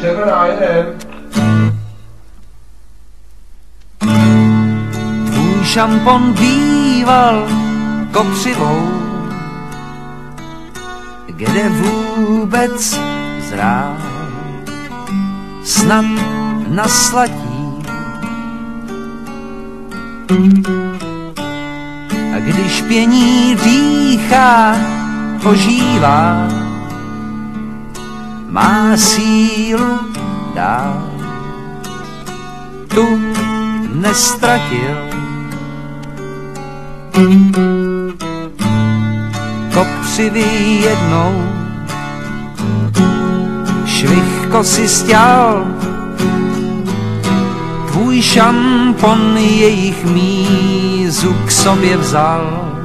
Červená. Tvůj šampon býval kopřivou, kde vůbec zrál, snad na slatí. A když pění dýchá, ožívá, má sílu dál. Tu nestratil. Kopřivý jednou švihko si stěl, tvůj šampon jejich mízu k sobě vzal.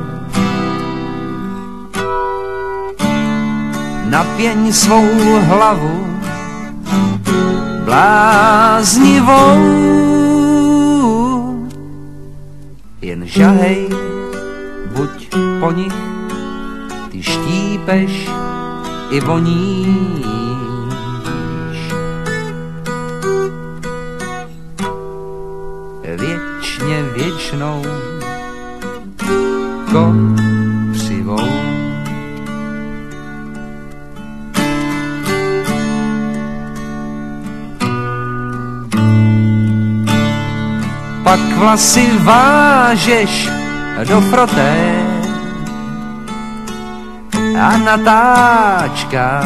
Napěň svou hlavu bláznivou, jen žahej, buď po nich, ty štípeš i voníš. Věčně věčnou kopřivou. Pak vlasy vážeš do froté a natáčka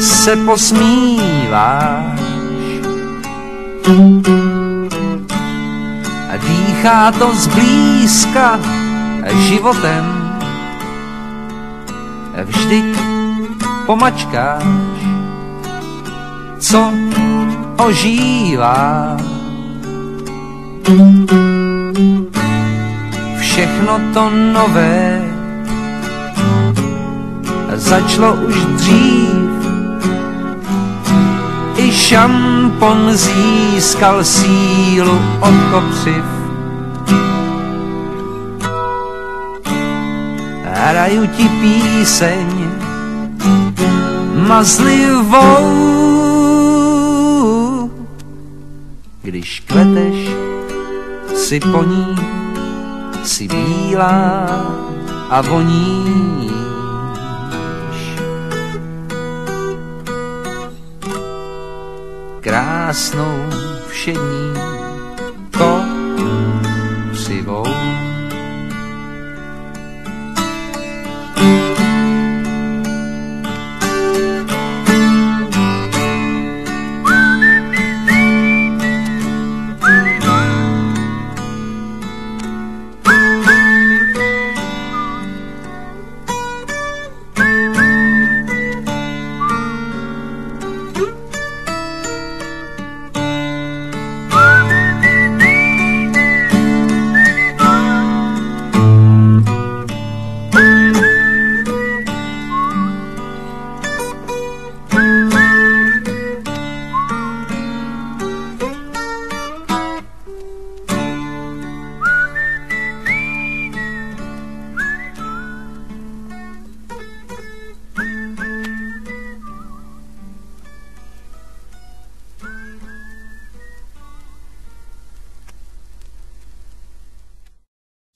se posmíváš. A dýchá to zblízka životem. Vždyť pomačkáš co ožívá všechno to nové začalo už dřív. I šampon získal sílu od kopřiv. Hraju ti píseň mazlivou, Když kveteš, si po ní, si bílá a voníš. Krásnou všední kopřivou.